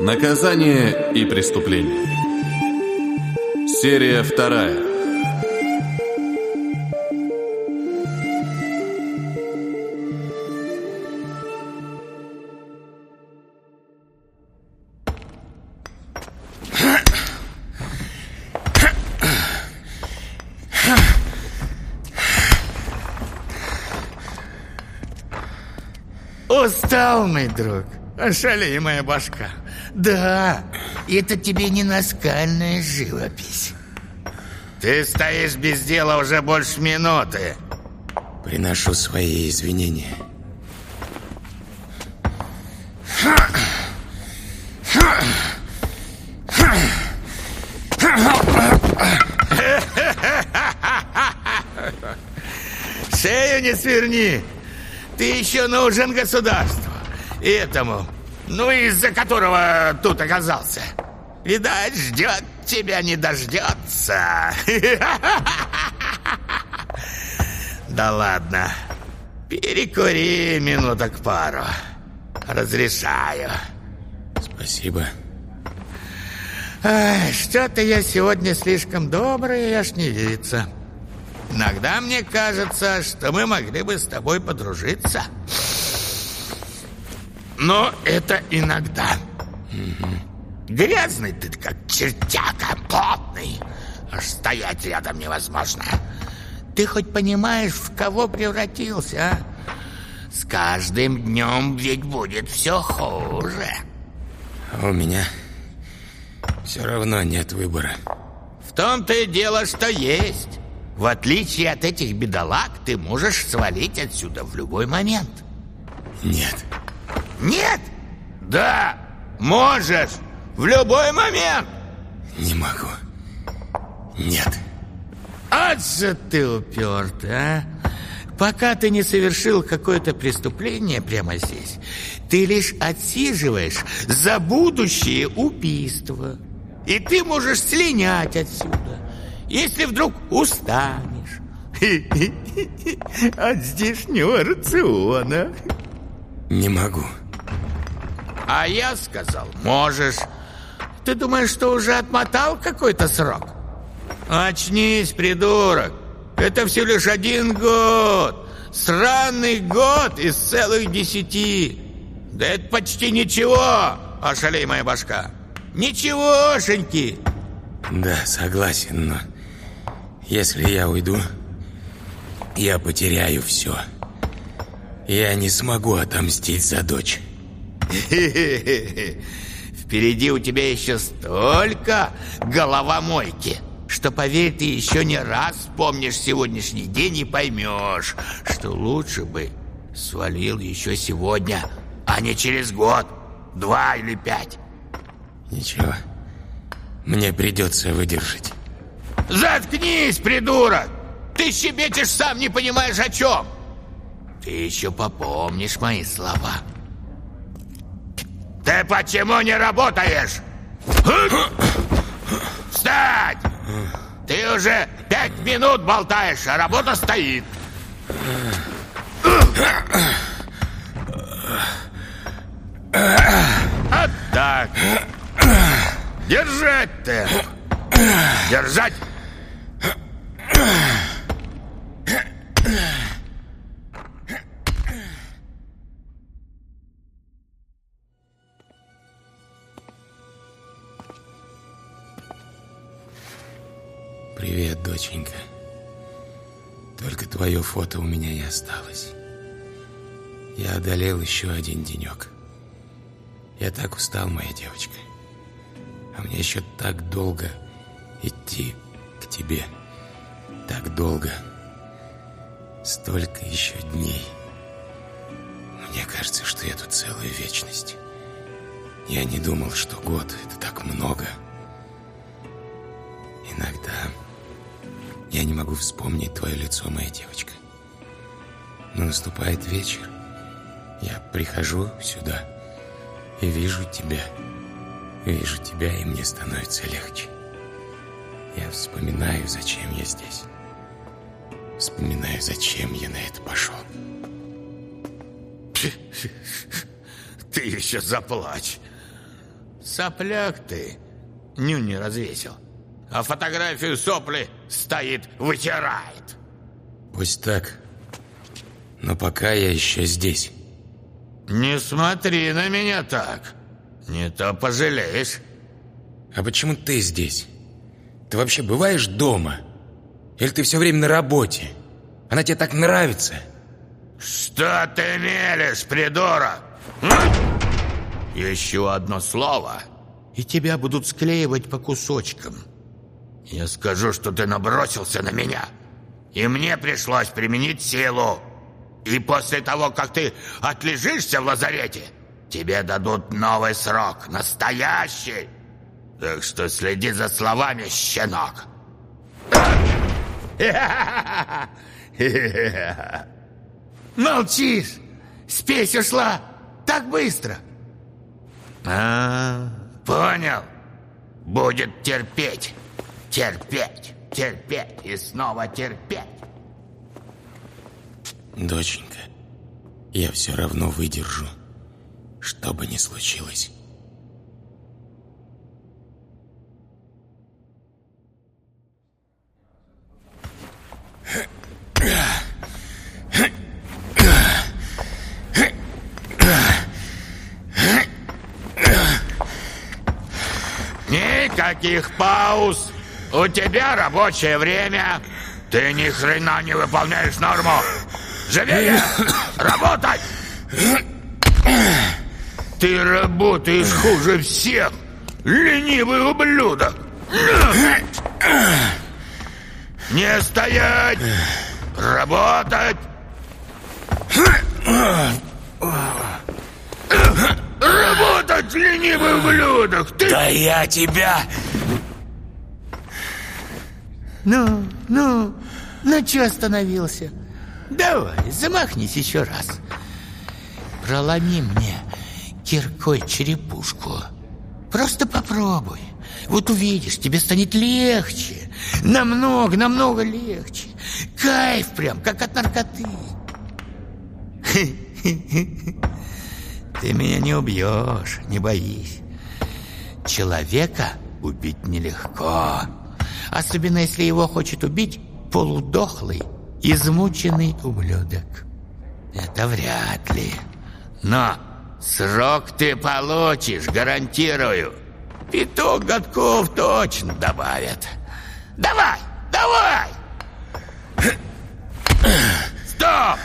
Наказание и преступление. Серия вторая. Мой друг. Шалей моя башка. Да, это тебе не наскальная живопись. Ты стоишь без дела уже больше минуты. Приношу свои извинения. Шею не сверни. Ты еще нужен государству. И этому, ну, из-за которого тут оказался. Видать, ждет тебя, не дождется. Да ладно. Перекури минуток пару. Разрешаю. Спасибо. Что-то я сегодня слишком добрый, аж не верится. Иногда мне кажется, что мы могли бы с тобой подружиться. Но это иногда. Угу. Грязный ты как чертяка, потный. Аж стоять рядом невозможно. Ты хоть понимаешь, в кого превратился, а? С каждым днем ведь будет все хуже. А у меня все равно нет выбора. В том-то и дело, что есть. В отличие от этих бедолаг, ты можешь свалить отсюда в любой момент. Нет. Нет? Да, можешь. В любой момент. Не могу. Нет. Ад же ты упертый, а! Пока ты не совершил какое-то преступление прямо здесь, ты лишь отсиживаешь за будущее убийство. И ты можешь слинять отсюда если вдруг устанешь от здешнего рациона. Не могу. А я сказал, можешь. Ты думаешь, что уже отмотал какой-то срок? Очнись, придурок. Это всего лишь один год. Сраный год из целых десяти. Да это почти ничего, ошалей моя башка. Ничегошеньки. Да, согласен, но если я уйду, я потеряю все. Я не смогу отомстить за дочь. Впереди у тебя еще столько головомойки, что, поверь, ты еще не раз вспомнишь сегодняшний день и поймешь, что лучше бы свалил еще сегодня, а не через год, два или пять. Ничего, мне придется выдержать. Заткнись, придурок! Ты щебечешь сам, не понимаешь о чем. Ты еще попомнишь мои слова. Ты почему не работаешь? Встать! Ты уже пять минут болтаешь, а работа стоит. Вот так. Держать ты. Держать. Доченька. Только твое фото у меня и осталось. Я одолел еще один денек. Я так устал, моя девочка. А мне еще так долго идти к тебе. Так долго. Столько еще дней. Мне кажется, что я тут целую вечность. Я не думал, что год — это так много. Могу вспомнить твое лицо, моя девочка. Но наступает вечер. Я прихожу сюда и вижу тебя. Вижу тебя, и мне становится легче. Я вспоминаю, зачем я здесь. Вспоминаю, зачем я на это пошел. Ты еще заплачь. Сопляк ты, ню не развесил. А фотографию сопли стоит, вытирает. Пусть так. Но пока я еще здесь. Не смотри на меня так. Не то пожалеешь. А почему ты здесь? Ты вообще бываешь дома? Или ты все время на работе? Она тебе так нравится? Что ты мелешь, придурок? Еще одно слово, и тебя будут склеивать по кусочкам. Я скажу, что ты набросился на меня, и мне пришлось применить силу. И после того, как ты отлежишься в лазарете, тебе дадут новый срок, настоящий. Так что следи за словами, щенок. Молчишь! Спесь ушла! Так быстро! А, понял. Будет терпеть, терпеть, терпеть и снова терпеть. Доченька, я все равно выдержу, что бы ни случилось. Никаких пауз. У тебя рабочее время. Ты ни хрена не выполняешь норму. Живее! Работать! Ты работаешь хуже всех, ленивый ублюдок! Не стоять! Работать! Работать, ленивый ублюдок! Ты... Да я тебя... Ну, ну, ну что остановился? Давай, замахнись еще раз. Проломи мне киркой черепушку. Просто попробуй. Вот увидишь, тебе станет легче. Намного, намного легче. Кайф прям, как от наркоты. Ты меня не убьешь, не боись. Человека убить нелегко. Особенно, если его хочет убить полудохлый, измученный ублюдок. Это вряд ли. Но срок ты получишь, гарантирую. Пяток годков точно добавят. Давай, давай! Стоп!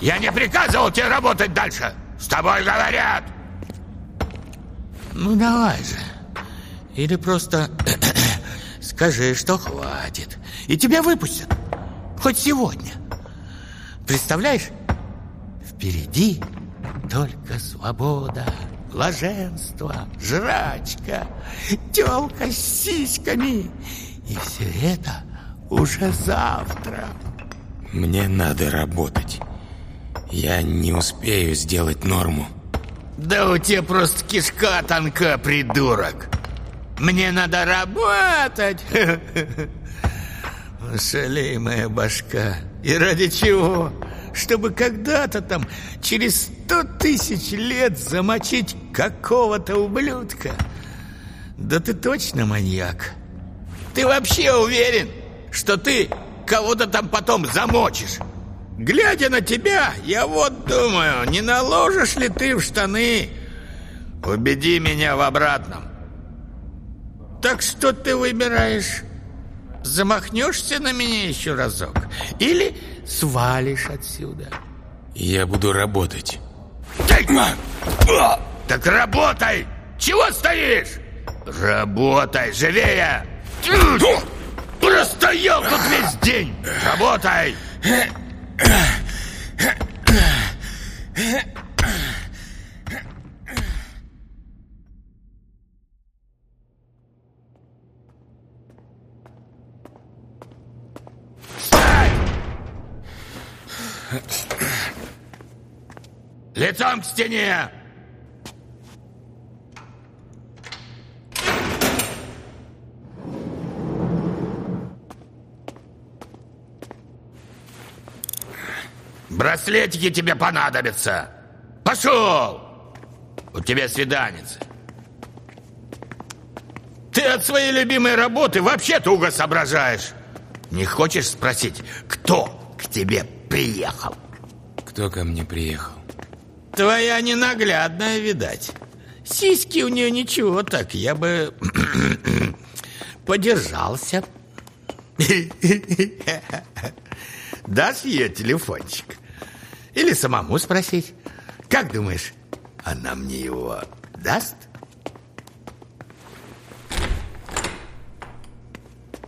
Я не приказывал тебе работать дальше. С тобой говорят. Ну давай же. Или просто скажи, что хватит. И тебя выпустят. Хоть сегодня. Представляешь? Впереди только свобода, блаженство, жрачка, тёлка с сиськами. И все это уже завтра. Мне надо работать. Я не успею сделать норму. Да у тебя просто кишка тонка, придурок. Мне надо работать. Шалей моя башка. И ради чего? Чтобы когда-то там, через сто тысяч лет, замочить какого-то ублюдка. Да ты точно маньяк. Ты вообще уверен, что ты кого-то там потом замочишь? Глядя на тебя, я вот думаю, не наложишь ли ты в штаны? Убеди меня в обратном. Так что ты выбираешь? Замахнешься на меня еще разок? Или свалишь отсюда? Я буду работать. Дай! Так работай! Чего стоишь? Работай, живее! Простоял тут весь день! Работай! Встать! Лицом к стене! Браслетики тебе понадобятся. Пошел! У тебя свиданец. Ты от своей любимой работы вообще туго соображаешь. Не хочешь спросить, кто к тебе приехал? Кто ко мне приехал? Твоя ненаглядная, видать. Сиськи у нее ничего так, я бы подержался. Дашь ей телефончик? Или самому спросить? Как думаешь, она мне его даст?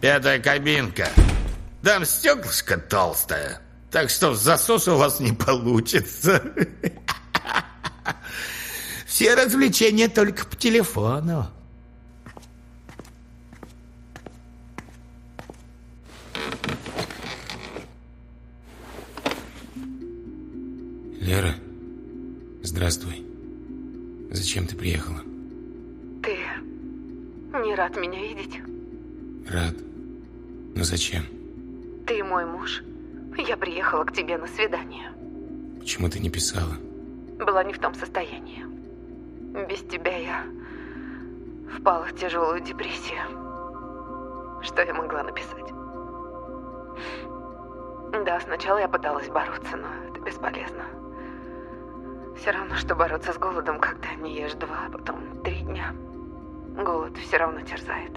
Пятая кабинка. Там стеклышко толстое, так что засос у вас не получится. Все развлечения только по телефону. Лера, здравствуй. Зачем ты приехала? Ты не рад меня видеть? Рад. Но зачем? Ты мой муж. Я приехала к тебе на свидание. Почему ты не писала? Была не в том состоянии. Впала в тяжелую депрессию. Что я могла написать? Да, сначала я пыталась бороться, но это бесполезно. Все равно, что бороться с голодом, когда не ешь два, а потом три дня. Голод все равно терзает.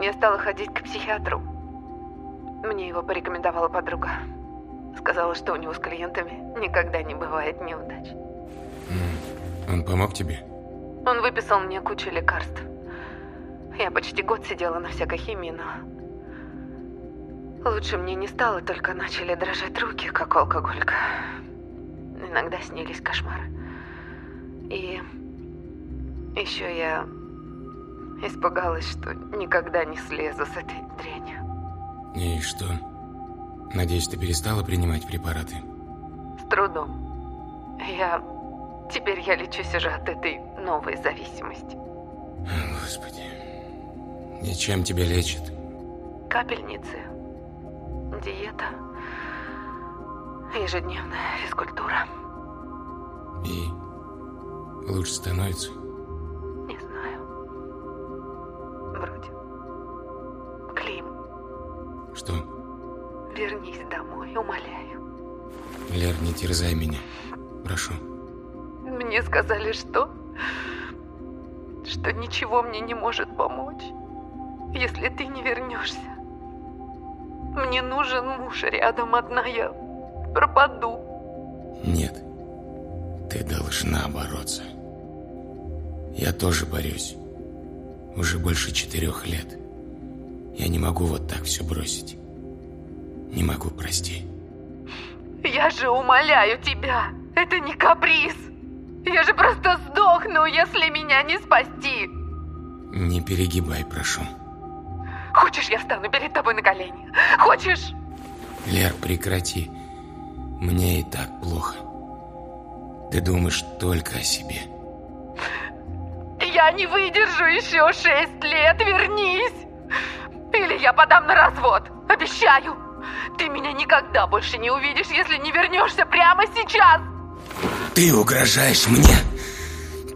Я стала ходить к психиатру. Мне его порекомендовала подруга. Сказала, что у него с клиентами никогда не бывает неудач. Он помог тебе? Он выписал мне кучу лекарств. Я почти год сидела на всякой химии, но... Лучше мне не стало, только начали дрожать руки, как у алкоголика. Иногда снились кошмары. И еще я испугалась, что никогда не слезу с этой дрянью. И что? Надеюсь, ты перестала принимать препараты? С трудом. Я... Теперь я лечусь уже от этой новой зависимости. Господи. И чем тебя лечат? Капельницы, диета, ежедневная физкультура. И лучше становится? Не знаю. Вроде. Клим, Что? вернись домой, умоляю. Лер, не терзай меня. Прошу. Мне сказали, что... Что ничего мне не может помочь, если ты не вернешься. Мне нужен муж рядом, одна я пропаду. Нет. Ты должна бороться. Я тоже борюсь. Уже больше четырех лет. Я не могу вот так все бросить. Не могу, прости. Я же умоляю тебя, это не каприз. Я же просто сдохну, если меня не спасти. Не перегибай, прошу. Хочешь, я встану перед тобой на колени? Хочешь? Лер, прекрати. Мне и так плохо. Ты думаешь только о себе. Я не выдержу еще шесть лет, вернись! Или я подам на развод, обещаю! Ты меня никогда больше не увидишь, если не вернешься прямо сейчас! Ты угрожаешь мне?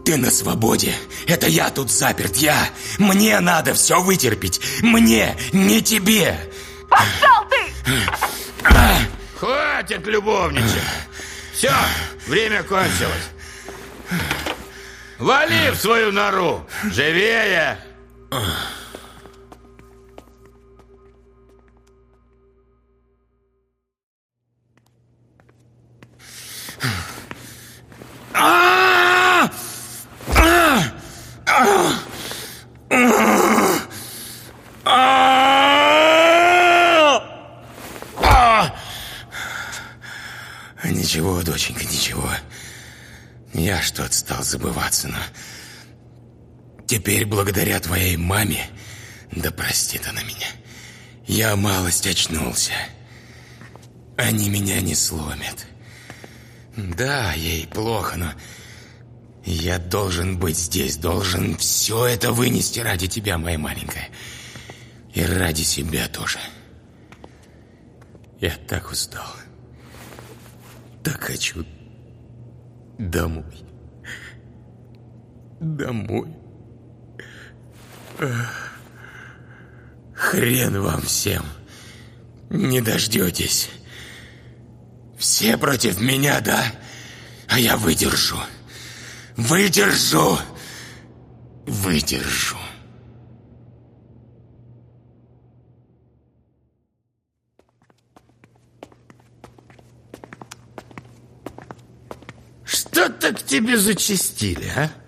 Ты на свободе. Это я тут заперт, я. Мне надо все вытерпеть. Мне, не тебе. Пошел ты! Хватит любовничать. Все, время кончилось. Вали в свою нору. Живее. Я что-то стал забываться, но... Теперь, благодаря твоей маме, да простит она меня, я малость очнулся. Они меня не сломят. Да, ей плохо, но... Я должен быть здесь, должен все это вынести ради тебя, моя маленькая. И ради себя тоже. Я так устал. так хочу домой. Домой. Хрен вам всем. Не дождетесь. Все против меня, да? А я выдержу. Выдержу. Выдержу. Что так тебе зачастили, а?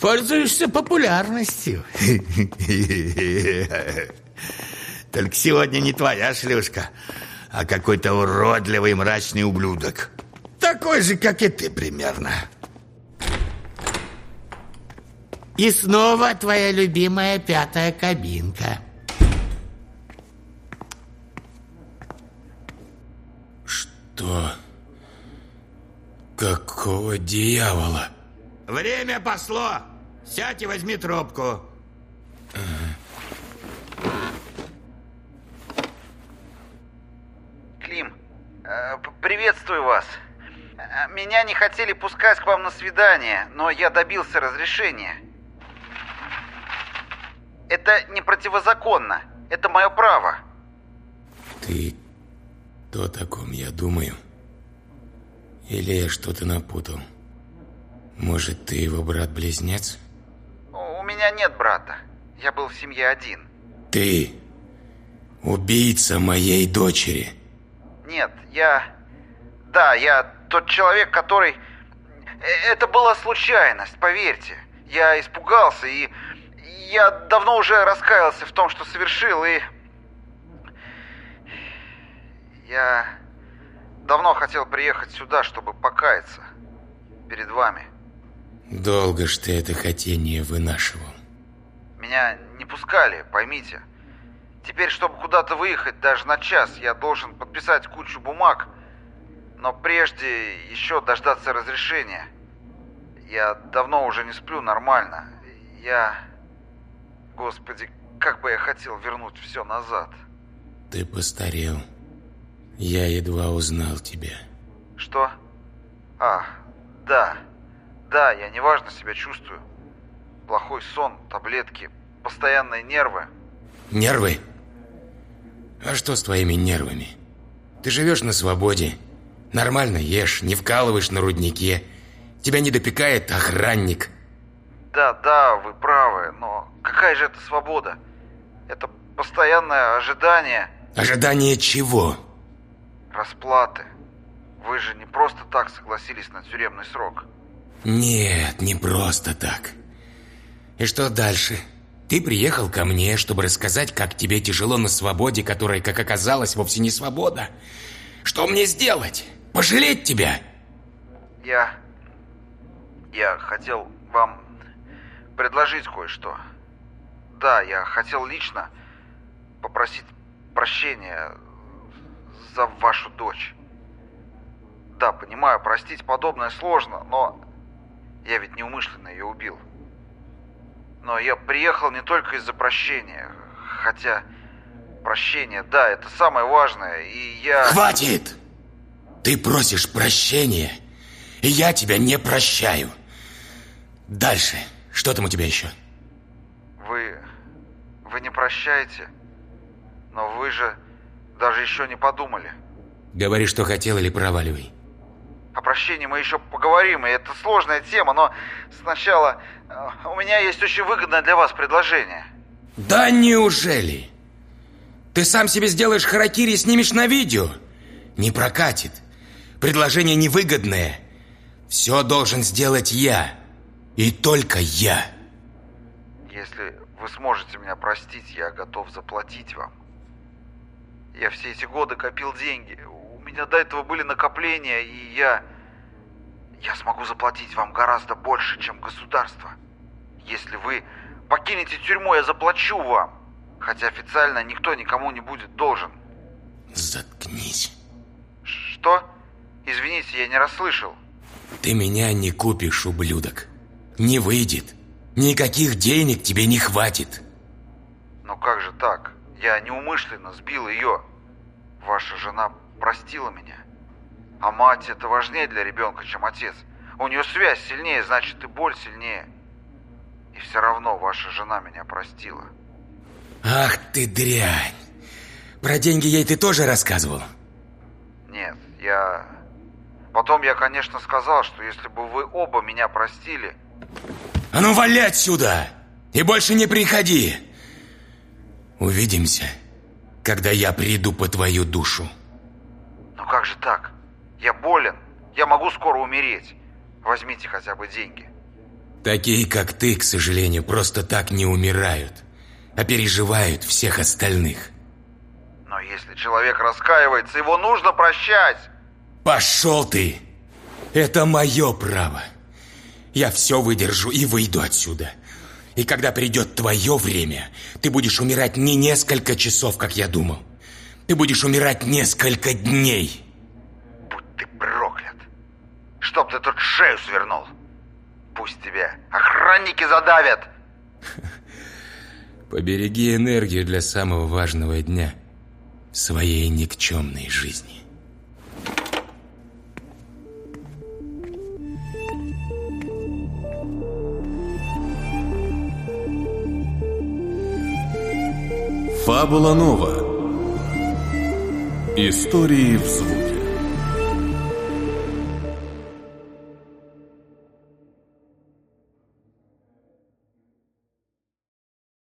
Пользуешься популярностью. Только сегодня не твоя шлюшка, а какой-то уродливый мрачный ублюдок. Такой же, как и ты примерно. И снова твоя любимая пятая кабинка. Что? Какого дьявола? Время пошло. Сядь и возьми трубку. Клим, э, приветствую вас. Э, меня не хотели пускать к вам на свидание, но я добился разрешения. Это не противозаконно. Это мое право. Ты то, о ком я думаю? Или я что-то напутал? Может, ты его брат-близнец? Меня нет брата. Я был в семье один. Ты убийца моей дочери. Нет, я... Да, я тот человек, который... Э, это была случайность, поверьте. Я испугался и... Я давно уже раскаялся в том, что совершил, и... Я давно хотел приехать сюда, чтобы покаяться перед вами. Долго ж ты это хотение вынашивал. Меня не пускали, поймите. Теперь, чтобы куда-то выехать даже на час, я должен подписать кучу бумаг, но прежде еще дождаться разрешения. Я давно уже не сплю нормально. Я... Господи, как бы я хотел вернуть все назад. Ты постарел. Я едва узнал тебя. Что? А, да. Да, я неважно себя чувствую. Плохой сон, таблетки, постоянные нервы. Нервы? А что с твоими нервами? Ты живешь на свободе, нормально ешь, не вкалываешь на руднике. Тебя не допекает охранник. Да, да, вы правы, но какая же это свобода? Это постоянное ожидание. Ожидание чего? Расплаты. Вы же не просто так согласились на тюремный срок. Нет, не просто так. И что дальше? Ты приехал ко мне, чтобы рассказать, как тебе тяжело на свободе, которая, как оказалось, вовсе не свобода. Что мне сделать? Пожалеть тебя? Я... Я хотел вам предложить кое-что. Да, я хотел лично попросить прощения за вашу дочь. Да, понимаю, простить подобное сложно, но я ведь неумышленно ее убил. Но я приехал не только из-за прощения, хотя прощение, да, это самое важное, и я... Хватит! Ты просишь прощения, и я тебя не прощаю. Дальше. Что там у тебя еще? Вы... Вы не прощаете? Но вы же даже еще не подумали. Говори, что хотел, или проваливай. О прощении мы еще поговорим, и это сложная тема, но сначала э, у меня есть очень выгодное для вас предложение. Да неужели? Ты сам себе сделаешь харакири и снимешь на видео? Не прокатит. Предложение невыгодное. Все должен сделать я. И только я. Если вы сможете меня простить, я готов заплатить вам. Я все эти годы копил деньги. У меня до этого были накопления, и я... Я смогу заплатить вам гораздо больше, чем государство. Если вы покинете тюрьму, я заплачу вам. Хотя официально никто никому не будет должен. Заткнись. Что? Извините, я не расслышал. Ты меня не купишь, ублюдок. Не выйдет. Никаких денег тебе не хватит. Но как же так? Я неумышленно сбил ее. Ваша жена простила меня. А мать это важнее для ребенка, чем отец. У нее связь сильнее, значит и боль сильнее. И все равно ваша жена меня простила. Ах ты дрянь! Про деньги ей ты тоже рассказывал? Нет, я... Потом я, конечно, сказал, что если бы вы оба меня простили... А ну вали отсюда! И больше не приходи! Увидимся, когда я приду по твою душу. Ну как же так? Я болен. Я могу скоро умереть. Возьмите хотя бы деньги. Такие, как ты, к сожалению, просто так не умирают, а переживают всех остальных. Но если человек раскаивается, его нужно прощать. Пошел ты! Это мое право. Я все выдержу и выйду отсюда. И когда придет твое время, ты будешь умирать не несколько часов, как я думал. Ты будешь умирать несколько дней. Чтоб ты тут шею свернул. Пусть тебя охранники задавят. Побереги энергию для самого важного дня своей никчемной жизни. Фабула Нова. Истории в звуке.